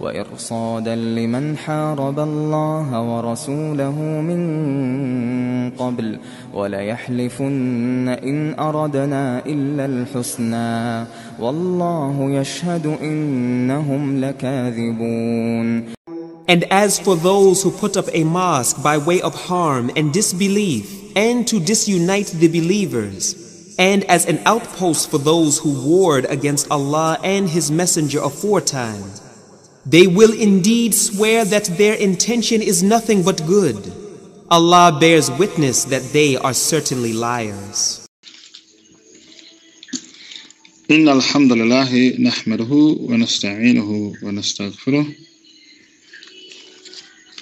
وإرصادا لمن حارب الله ورسوله من قبل وليحلفن إن أردنا إلا الحسنى والله يشهد إنهم لكاذبون And as for those who put up a mosque by way of harm and disbelief, and to disunite the believers, and as an outpost for those who warred against Allah and His Messenger aforetime, they will indeed swear that their intention is nothing but good. Allah bears witness that they are certainly liars. إن الحمد لله نحمده ونستعينه ونستغفره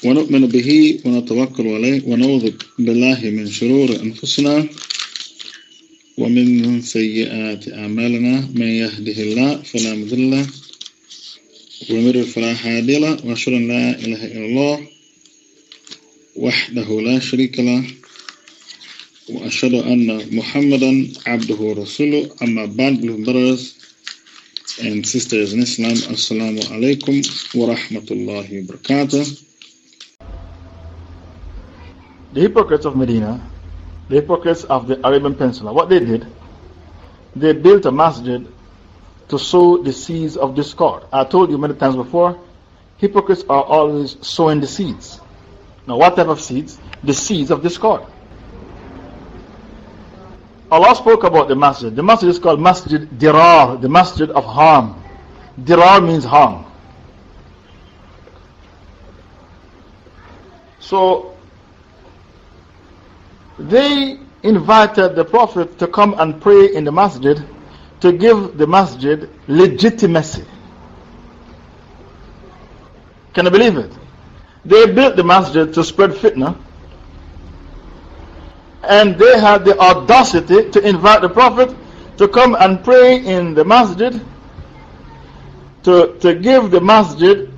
ونؤمن به ونتوكل عليه ونعوذ بالله من شرور أنفسنا ومن سيئات أعمالنا من يهده الله فلا مضل له فلا هادي له وأشهد أن لا إله إلا الله وحده لا شريك له وأشهد أن محمدا عبده ورسوله أما بعد brothers and sisters in Islam Assalamu alaikum wa rahmatullahi wa barakatuh The hypocrites of Medina, the hypocrites of the Arabian Peninsula, what they did, they built a masjid to sow the seeds of discord. I told you many times before, hypocrites are always sowing the seeds. Now, what type of seeds? The seeds of discord. Allah spoke about the masjid. The masjid is called Masjid Dirar, the masjid of harm. Dirar means harm. So, they invited the Prophet to come and pray in the masjid to give the masjid legitimacy. Can you believe it? They built the masjid to spread fitna. And they had the audacity to invite the Prophet to come and pray in the masjid to, to give the masjid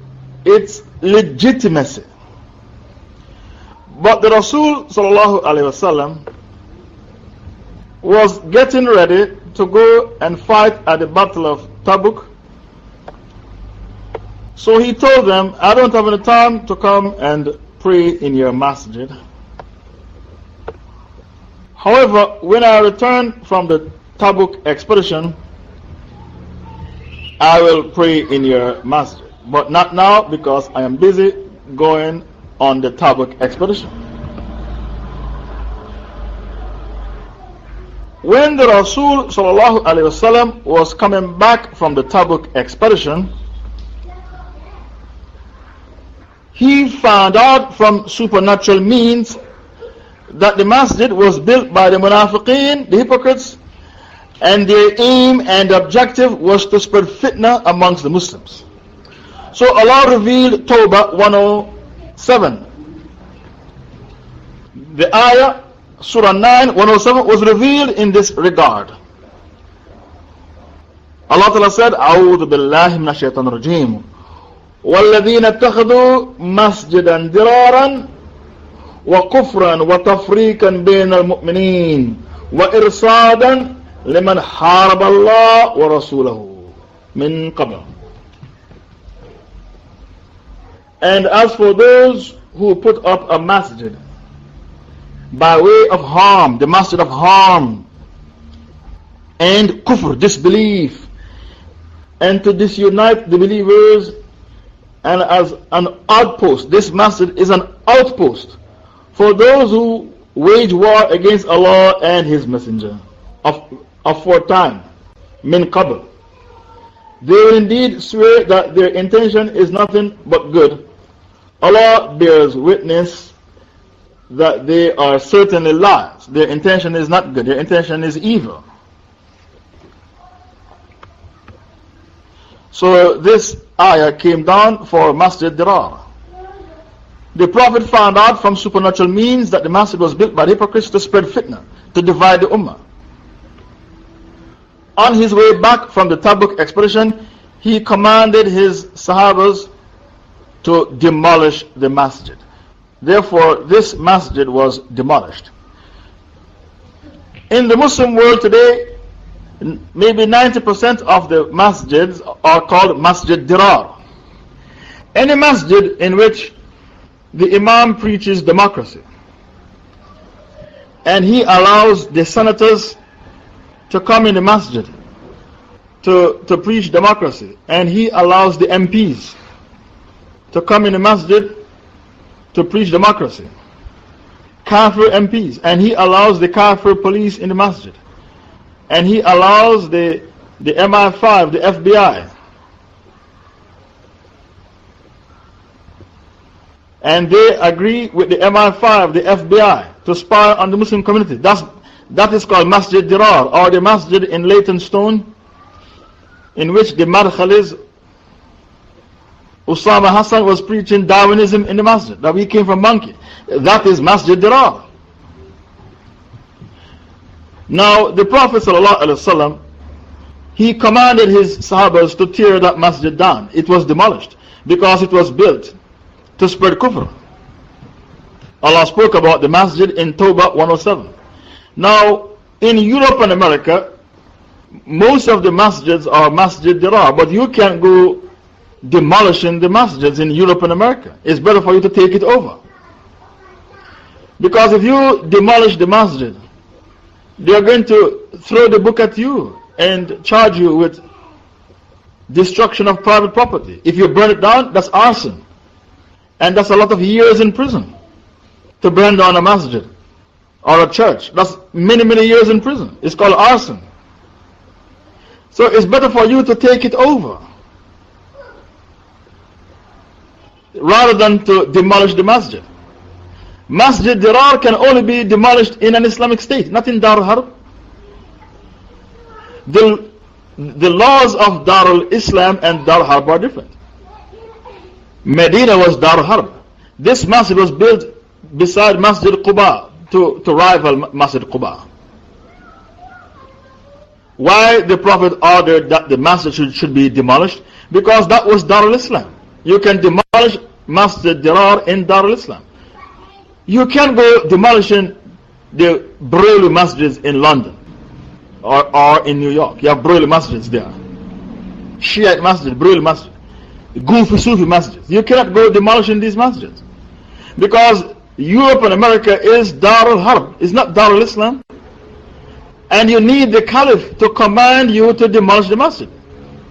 its legitimacy. But the Rasul was getting ready to go and fight at the Battle of Tabuk. So he told them, I don't have any time to come and pray in your masjid. However, when I return from the Tabuk expedition, I will pray in your masjid. But not now because I am busy going on the Tabuk expedition. When the Rasul ﷺ was coming back from the Tabuk expedition, he found out from supernatural means that the masjid was built by the munafiqeen, the hypocrites, and their aim and objective was to spread fitna amongst the Muslims. So Allah revealed Tawbah 107. The ayah, Surah 9, 107, was revealed in this regard. Allah Ta'ala said, أعوذ بالله من الشيطان الرجيم والذين اتخذوا مسجدا درارا وكفرا وتفريقا بين المؤمنين وإرصادا لمن حارب الله ورسوله من قبل And as for those who put up a masjid by way of harm, the masjid of harm, and kufr, disbelief, and to disunite the believers, and as an outpost, this masjid is an outpost for those who wage war against Allah and His Messenger of, of time, min qabl. They will indeed swear that their intention is nothing but good. Allah bears witness that they are certainly liars. Their intention is not good, their intention is evil. So this ayah came down for Masjid Dirar. the Prophet found out from supernatural means that the masjid was built by hypocrites to spread fitna, to divide the ummah. On his way back from the Tabuk expedition, he commanded his Sahabas to demolish the masjid. Therefore, this masjid was demolished. In the Muslim world today, maybe 90% of the masjids are called Masjid Dirar. Any masjid in which the Imam preaches democracy and he allows the senators to come in the masjid to, to preach democracy and he allows the MPs to come in the masjid to preach democracy. Kafir MPs and he allows the Kafir police in the masjid and he allows the, the MI5, the FBI and they agree with the MI5, the FBI, to spy on the Muslim community. That's, that is called Masjid Dirar, or the Masjid in Leytonstone, in which the Madkhalis, Usama Hasan was preaching Darwinism in the masjid, that we came from monkey. That is Masjid Dirar. Now, the Prophet ﷺ, he commanded his Sahabas to tear that masjid down. It was demolished because it was built to spread kufr. Allah spoke about the masjid in Tawbah 107. Now, in Europe and America, most of the masjids are masjid dirar, but you can't go demolishing the masjids in Europe and America. It's better for you to take it over. Because if you demolish the masjid, they are going to throw the book at you and charge you with destruction of private property. If you burn it down, that's arson. And that's a lot of years in prison to burn down a masjid or a church. That's many, many years in prison. It's called arson. So it's better for you to take it over rather than to demolish the masjid. Masjid Dirar can only be demolished in an Islamic state, not in Dar Harb. The, the laws of Darul Islam and Dar Harb are different. Medina was Dar Harb. This masjid was built beside Masjid Quba to, to rival Masjid Quba. Why the Prophet ordered that the masjid should, should be demolished? Because that was Darul Islam. You can demolish Masjid Dirar in Darul Islam. You can't go demolishing the Bruley masjids in London or, or in New York. You have Bruley masjids there. Shiite masjid, Bruley masjid. Goofy Sufi masjids. You cannot go demolishing these masjids. Because Europe and America is Darul Harb, it's not Darul Islam. And you need the Caliph to command you to demolish the masjid.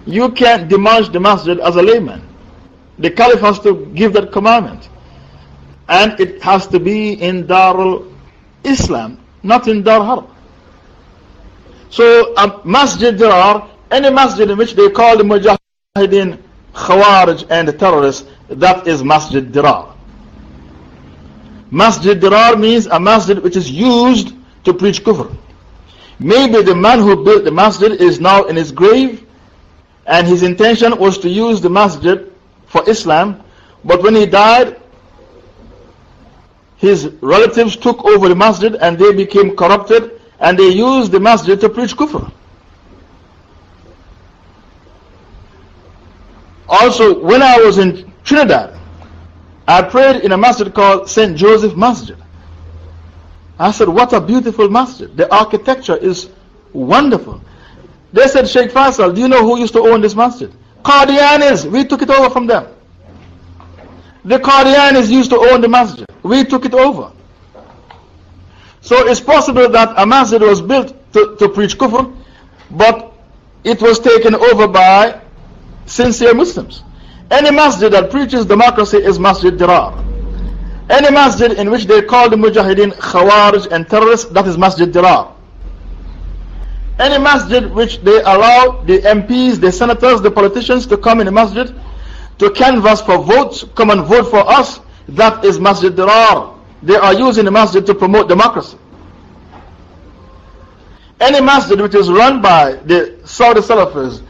You can't demolish the masjid as a layman. The Caliph has to give that commandment. And it has to be in Darul Islam, not in Dar Harb. So, a masjid are, any masjid in which they call the Mujahideen Khawarij and terrorists, that is Masjid Dirar. Masjid Dirar means a masjid which is used to preach kufr. Maybe the man who built the masjid is now in his grave and his intention was to use the masjid for Islam, but when he died, his relatives took over the masjid and they became corrupted and they used the masjid to preach kufr. Also, when I was in Trinidad, I prayed in a masjid called St. Joseph Masjid. I said, What a beautiful masjid. The architecture is wonderful. They said, Sheikh Faisal, do you know who used to own this masjid? Qadianis. We took it over from them. The Qadianis used to own the masjid. We took it over. So it's possible that a masjid was built to, to preach kufr, but it was taken over by sincere Muslims. Any masjid that preaches democracy is Masjid Dirar. Any masjid in which they call the Mujahideen Khawarij and terrorists, that is Masjid Dirar. Any masjid which they allow the MPs, the senators, the politicians to come in the masjid to canvass for votes, come and vote for us, that is Masjid Dirar. They are using the masjid to promote democracy. Any masjid which is run by the Saudi Salafis,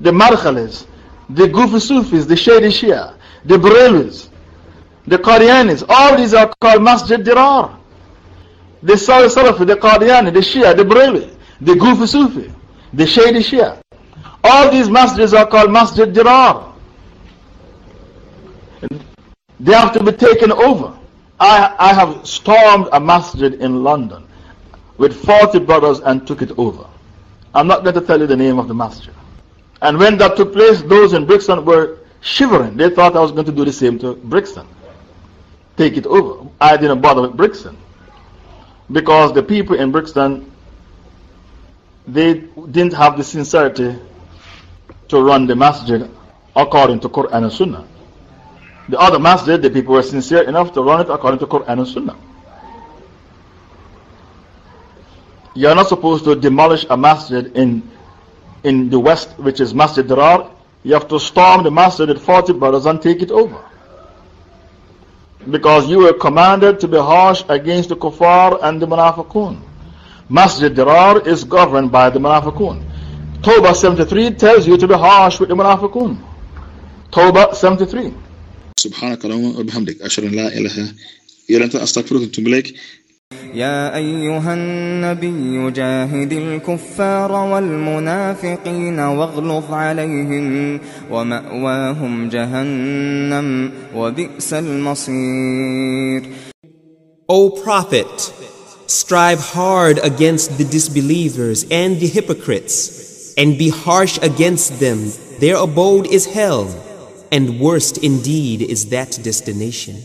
the Madkhalis, the Goofy Sufis, the Shady Shia, the Barelvis, the Qadianis, all these are called Masjid Dirar. The Saudi Salafi, the Qadiani, the Shia, the Brahmi, the Goofy Sufi, the Shady Shia. All these masjids are called Masjid Dirar. They have to be taken over. I, I have stormed a masjid in London with 40 brothers and took it over. I'm not going to tell you the name of the masjid. And when that took place, those in Brixton were shivering. They thought I was going to do the same to Brixton. Take it over. I didn't bother with Brixton. Because the people in Brixton, they didn't have the sincerity to run the masjid according to Quran and Sunnah. The other masjid, the people were sincere enough to run it according to Quran and Sunnah. You are not supposed to demolish a masjid in, in the west, which is Masjid Dirar. You have to storm the masjid with 40 brothers and take it over. Because you were commanded to be harsh against the kuffar and the munafiqun. Masjid Dirar is governed by the munafiqun. Tawbah 73 tells you to be harsh with the munafiqun. Tawbah 73. سبحانك اللهم وبحمدك أشهد أن لا إله إلا أنت أستغفرك وأتوب إليك يا أيها النبي جاهد الكفار والمنافقين واغلظ عليهم ومأواهم جهنم وبئس المصير O Prophet, Strive hard against the disbelievers and the hypocrites, and be harsh against them. Their abode is hell, and worst indeed is that destination.